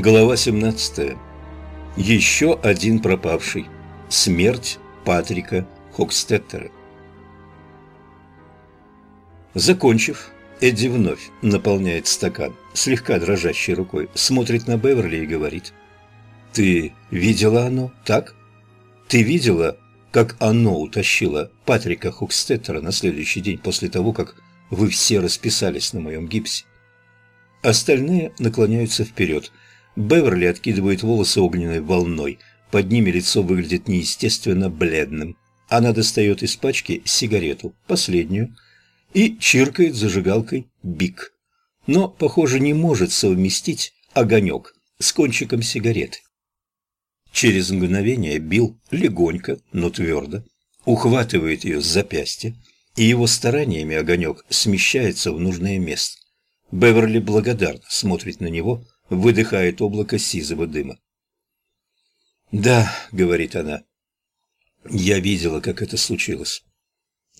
Глава 17. Еще один пропавший. Смерть Патрика Хокстеттера. Закончив, Эдди вновь наполняет стакан, слегка дрожащей рукой, смотрит на Беверли и говорит. «Ты видела оно, так? Ты видела, как оно утащило Патрика Хокстеттера на следующий день после того, как вы все расписались на моем гипсе?» Остальные наклоняются вперед – Беверли откидывает волосы огненной волной. Под ними лицо выглядит неестественно бледным. Она достает из пачки сигарету, последнюю, и чиркает зажигалкой бик. Но, похоже, не может совместить огонек с кончиком сигареты. Через мгновение Билл легонько, но твердо ухватывает ее с запястья, и его стараниями огонек смещается в нужное место. Беверли благодарно смотрит на него – выдыхает облако сизого дыма. «Да», — говорит она, — «я видела, как это случилось.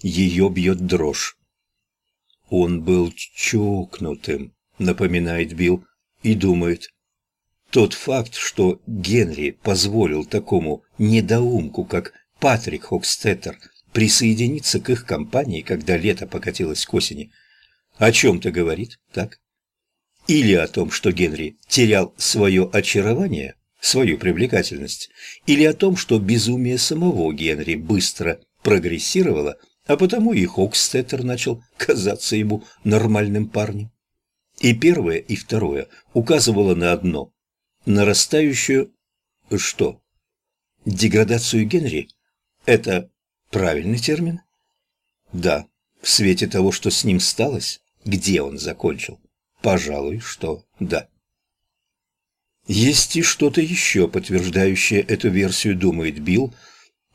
Ее бьет дрожь». «Он был чокнутым», — напоминает Билл, и думает. Тот факт, что Генри позволил такому недоумку, как Патрик Хокстеттер, присоединиться к их компании, когда лето покатилось к осени, о чем-то говорит, так? Или о том, что Генри терял свое очарование, свою привлекательность, или о том, что безумие самого Генри быстро прогрессировало, а потому и Хокстеттер начал казаться ему нормальным парнем. И первое, и второе указывало на одно – нарастающую… что? Деградацию Генри? Это правильный термин? Да, в свете того, что с ним сталось, где он закончил. Пожалуй, что да. Есть и что-то еще, подтверждающее эту версию, думает Билл,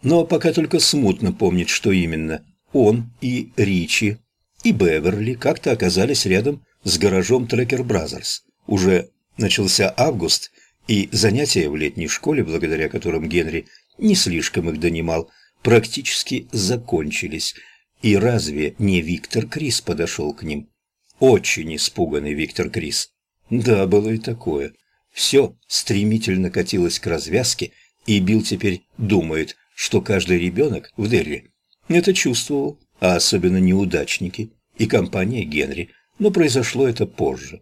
но пока только смутно помнит, что именно. Он и Ричи, и Беверли как-то оказались рядом с гаражом Трекер Бразерс. Уже начался август, и занятия в летней школе, благодаря которым Генри не слишком их донимал, практически закончились. И разве не Виктор Крис подошел к ним? Очень испуганный Виктор Крис. Да, было и такое. Все стремительно катилось к развязке, и Билл теперь думает, что каждый ребенок в Дерри это чувствовал, а особенно неудачники и компания Генри, но произошло это позже.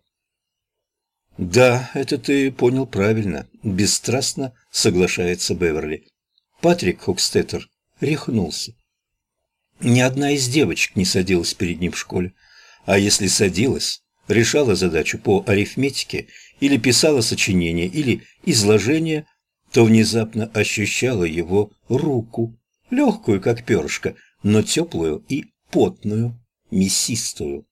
«Да, это ты понял правильно», – бесстрастно соглашается Беверли. Патрик Хокстеттер рехнулся. Ни одна из девочек не садилась перед ним в школе а если садилась, решала задачу по арифметике или писала сочинение или изложение, то внезапно ощущала его руку, легкую, как перышко, но теплую и потную, мясистую.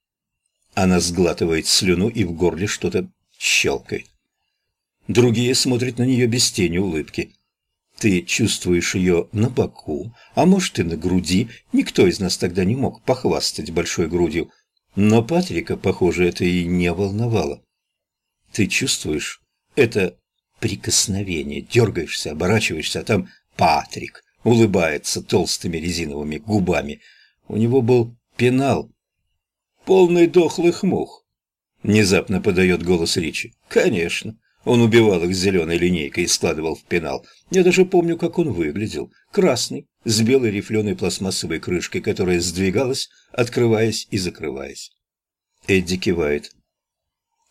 Она сглатывает слюну и в горле что-то щелкает. Другие смотрят на нее без тени улыбки. Ты чувствуешь ее на боку, а может и на груди. Никто из нас тогда не мог похвастать большой грудью, но Патрика, похоже, это и не волновало. Ты чувствуешь это прикосновение, дергаешься, оборачиваешься, а там Патрик улыбается толстыми резиновыми губами. У него был пенал, полный дохлых мух. Внезапно подает голос Ричи. Конечно. Он убивал их зеленой линейкой и складывал в пенал. Я даже помню, как он выглядел. Красный, с белой рифленой пластмассовой крышкой, которая сдвигалась, открываясь и закрываясь. Эдди кивает.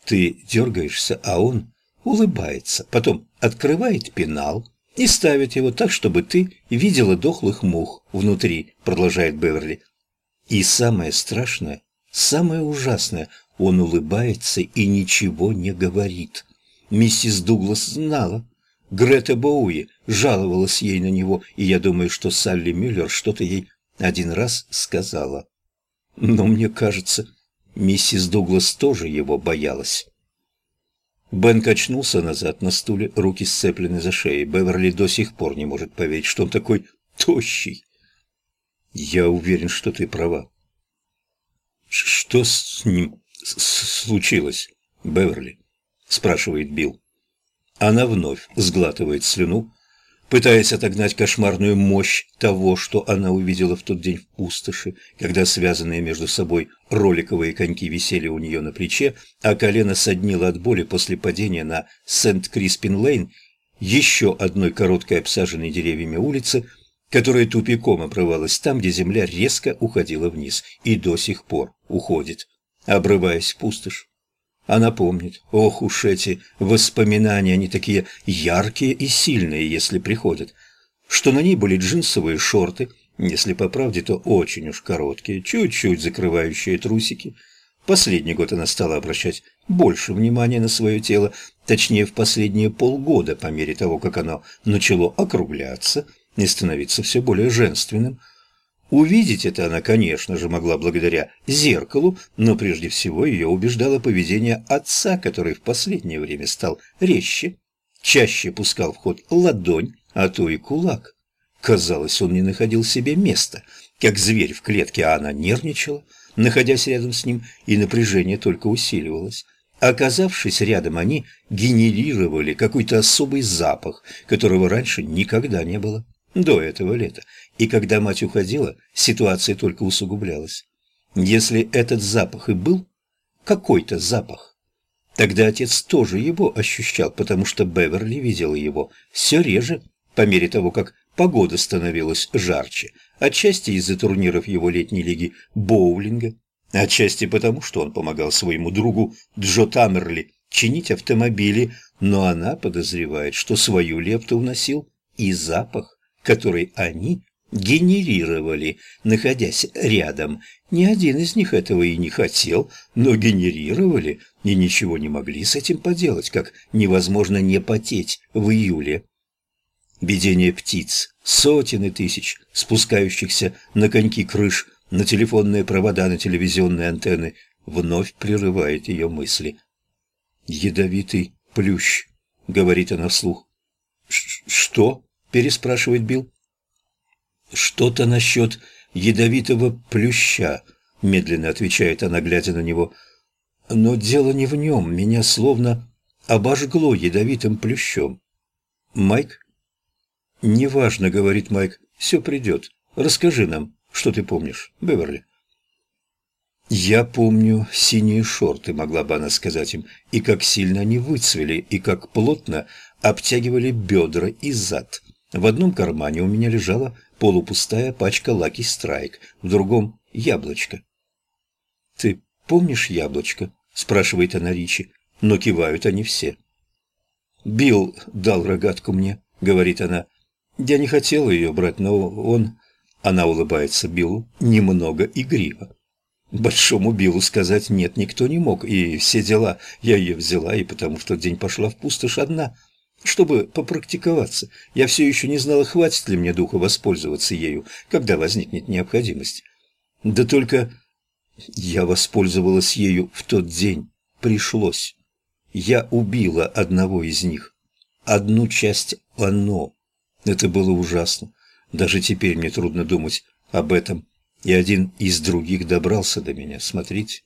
Ты дергаешься, а он улыбается, потом открывает пенал и ставит его так, чтобы ты видела дохлых мух внутри, продолжает Беверли. И самое страшное, самое ужасное, он улыбается и ничего не говорит. Миссис Дуглас знала. Грета Боуи жаловалась ей на него, и я думаю, что Салли Мюллер что-то ей один раз сказала. Но мне кажется, миссис Дуглас тоже его боялась. Бен качнулся назад на стуле, руки сцеплены за шеей. Беверли до сих пор не может поверить, что он такой тощий. Я уверен, что ты права. Что с ним случилось, Беверли? спрашивает Билл. Она вновь сглатывает слюну, пытаясь отогнать кошмарную мощь того, что она увидела в тот день в пустоши, когда связанные между собой роликовые коньки висели у нее на плече, а колено соднило от боли после падения на Сент-Криспин-Лейн, еще одной короткой обсаженной деревьями улицы, которая тупиком обрывалась там, где земля резко уходила вниз и до сих пор уходит, обрываясь в пустошь. Она помнит. Ох уж эти воспоминания, они такие яркие и сильные, если приходят. Что на ней были джинсовые шорты, если по правде, то очень уж короткие, чуть-чуть закрывающие трусики. Последний год она стала обращать больше внимания на свое тело, точнее в последние полгода, по мере того, как оно начало округляться и становиться все более женственным – Увидеть это она, конечно же, могла благодаря зеркалу, но прежде всего ее убеждало поведение отца, который в последнее время стал резче, чаще пускал в ход ладонь, а то и кулак. Казалось, он не находил себе места, как зверь в клетке, а она нервничала, находясь рядом с ним, и напряжение только усиливалось. Оказавшись рядом, они генерировали какой-то особый запах, которого раньше никогда не было до этого лета, и когда мать уходила, ситуация только усугублялась. Если этот запах и был какой-то запах, тогда отец тоже его ощущал, потому что Беверли видела его все реже, по мере того, как погода становилась жарче, отчасти из-за турниров его летней лиги боулинга, отчасти потому, что он помогал своему другу Джо Тамерли чинить автомобили, но она подозревает, что свою лепту вносил и запах который они генерировали, находясь рядом. Ни один из них этого и не хотел, но генерировали и ничего не могли с этим поделать, как невозможно не потеть в июле. Бедение птиц, сотен тысяч, спускающихся на коньки крыш, на телефонные провода, на телевизионные антенны, вновь прерывает ее мысли. «Ядовитый плющ», — говорит она вслух. «Что?» – переспрашивает Билл. «Что-то насчет ядовитого плюща», – медленно отвечает она, глядя на него. «Но дело не в нем, меня словно обожгло ядовитым плющом». «Майк?» «Неважно», — говорит Майк, — «все придет. Расскажи нам, что ты помнишь, Беверли». «Я помню синие шорты», — могла бы она сказать им, и как сильно они выцвели, и как плотно обтягивали бедра и зад. В одном кармане у меня лежала полупустая пачка Lucky Strike, в другом — яблочко. «Ты помнишь яблочко?» — спрашивает она Ричи, но кивают они все. «Билл дал рогатку мне», — говорит она. «Я не хотела ее брать, но он...» Она улыбается Биллу немного игриво. Большому Биллу сказать «нет» никто не мог, и все дела я ее взяла, и потому в тот день пошла в пустошь одна — чтобы попрактиковаться. Я все еще не знала, хватит ли мне духа воспользоваться ею, когда возникнет необходимость. Да только я воспользовалась ею в тот день. Пришлось. Я убила одного из них. Одну часть оно. Это было ужасно. Даже теперь мне трудно думать об этом. И один из других добрался до меня. Смотрите.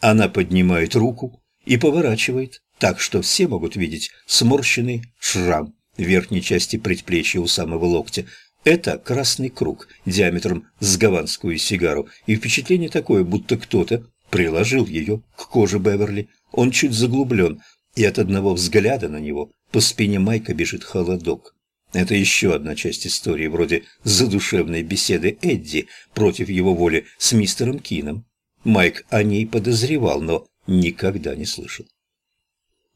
Она поднимает руку и поворачивает так что все могут видеть сморщенный шрам в верхней части предплечья у самого локтя. Это красный круг диаметром с гаванскую сигару, и впечатление такое, будто кто-то приложил ее к коже Беверли. Он чуть заглублен, и от одного взгляда на него по спине Майка бежит холодок. Это еще одна часть истории, вроде задушевной беседы Эдди против его воли с мистером Кином. Майк о ней подозревал, но никогда не слышал.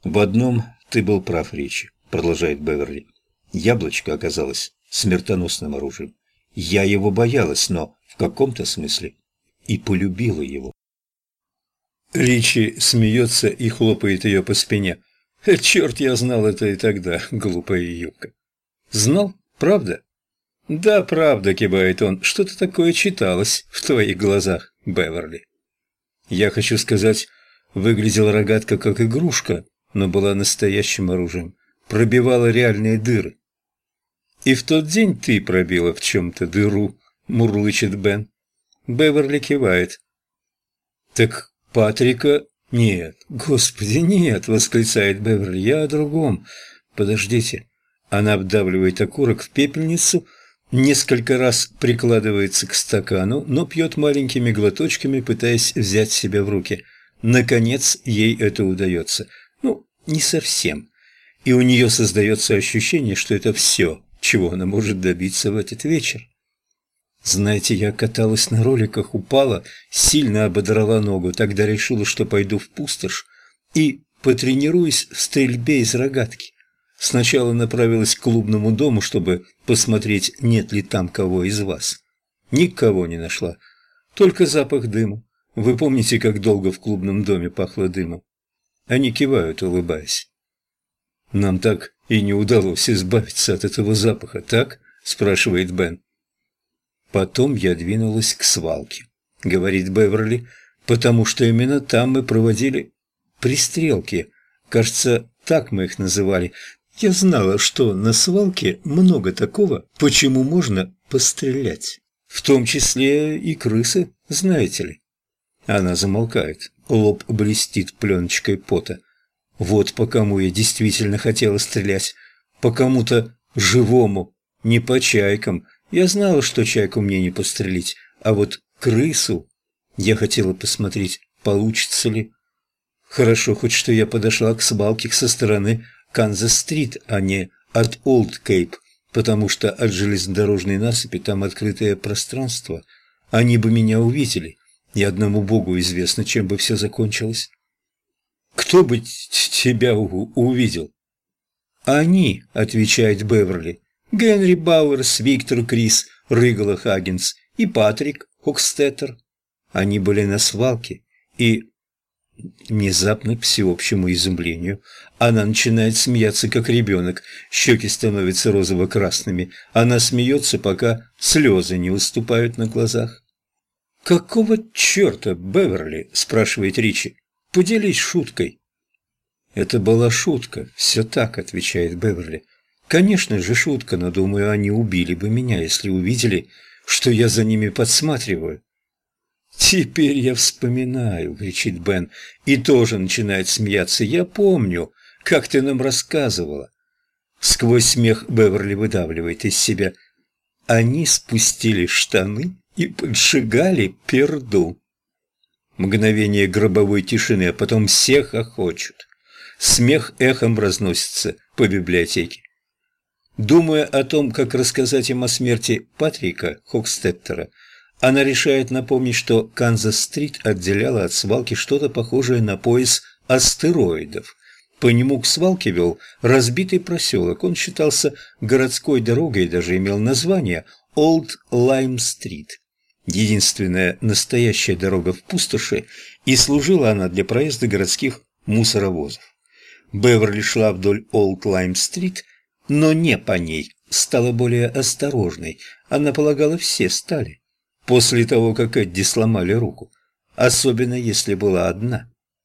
«В одном ты был прав, Ричи», — продолжает Беверли. «Яблочко оказалось смертоносным оружием. Я его боялась, но в каком-то смысле и полюбила его». Ричи смеется и хлопает ее по спине. «Черт, я знал это и тогда, глупая юбка». «Знал? Правда?» «Да, правда», — кивает он. «Что-то такое читалось в твоих глазах, Беверли». «Я хочу сказать, выглядела рогатка как игрушка, но была настоящим оружием, пробивала реальные дыры. «И в тот день ты пробила в чем-то дыру», — мурлычет Бен. Беверли кивает. «Так Патрика...» «Нет, господи, нет!» — восклицает Беверли. «Я о другом. Подождите. Она обдавливает окурок в пепельницу, несколько раз прикладывается к стакану, но пьет маленькими глоточками, пытаясь взять себя в руки. Наконец, ей это удается. Не совсем. И у нее создается ощущение, что это все, чего она может добиться в этот вечер. Знаете, я каталась на роликах, упала, сильно ободрала ногу, тогда решила, что пойду в пустошь и потренируюсь в стрельбе из рогатки. Сначала направилась к клубному дому, чтобы посмотреть, нет ли там кого из вас. Никого не нашла, только запах дыма. Вы помните, как долго в клубном доме пахло дымом? Они кивают, улыбаясь. Нам так и не удалось избавиться от этого запаха, так? спрашивает Бен. Потом я двинулась к свалке, говорит Беверли, потому что именно там мы проводили пристрелки. Кажется, так мы их называли. Я знала, что на свалке много такого, почему можно пострелять. В том числе и крысы, знаете ли. Она замолкает, лоб блестит пленочкой пота. Вот по кому я действительно хотела стрелять. По кому-то живому, не по чайкам, я знала, что чайку мне не пострелить, а вот крысу я хотела посмотреть, получится ли. Хорошо хоть что я подошла к свалке со стороны Канзас-стрит, а не от Олд-Кейп, потому что от железнодорожной насыпи там открытое пространство. Они бы меня увидели, и одному богу известно, чем бы все закончилось. Кто бы тебя увидел? Они, отвечает Беверли. Генри Бауэрс, Виктор Крис, Рыгала Хаггинс и Патрик Хокстеттер. Они были на свалке, и внезапно, к всеобщему изумлению, она начинает смеяться, как ребенок. Щеки становятся розово-красными. Она смеется, пока слезы не уступают на глазах. «Какого черта, Беверли?» – спрашивает Ричи. «Поделись шуткой». «Это была шутка, все так», – отвечает Беверли. Конечно же, шутка, но, думаю, они убили бы меня, если увидели, что я за ними подсматриваю. «Теперь я вспоминаю», — кричит Бен, и тоже начинает смеяться. «Я помню, как ты нам рассказывала». Сквозь смех Беверли выдавливает из себя. Они спустили штаны и поджигали перду. Мгновение гробовой тишины, а потом всех охочут. Смех эхом разносится по библиотеке. Думая о том, как рассказать им о смерти Патрика Хокстеттера, она решает напомнить, что Канзас-стрит отделяла от свалки что-то похожее на пояс астероидов. По нему к свалке вел разбитый проселок. Он считался городской дорогой и даже имел название Олд Лайм-стрит. Единственная настоящая дорога в пустоши, и служила она для проезда городских мусоровозов. Беверли шла вдоль Олд Лайм-стрит, но не по ней, стала более осторожной. Она полагала, все стали. После того, как Эдди сломали руку. Особенно, если была одна.